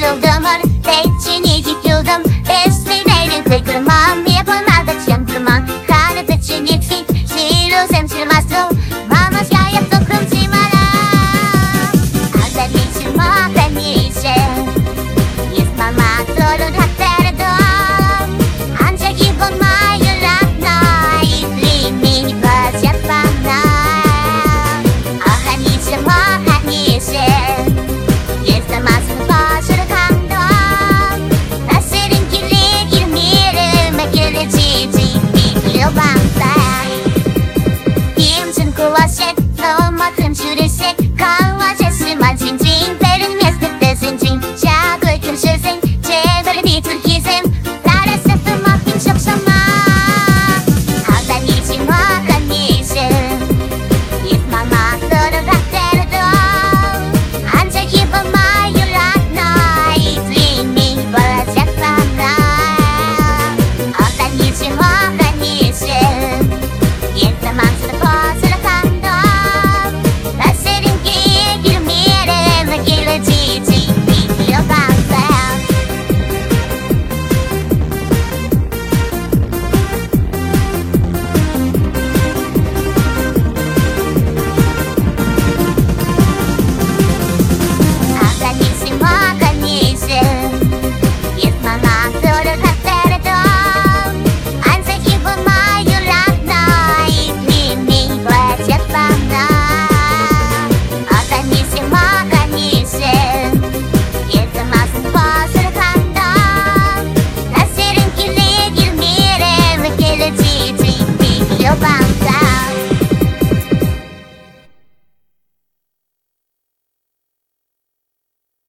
kırıldım Ördeçini yıkıldım Beslemeyle takılmam Yapamam da çantırmam Karnı da çinitfit Şiruzem çırmastım Mama şayet dokrum çimaram Ağzım içim o ben bir içe Yüzmama zorun it, cause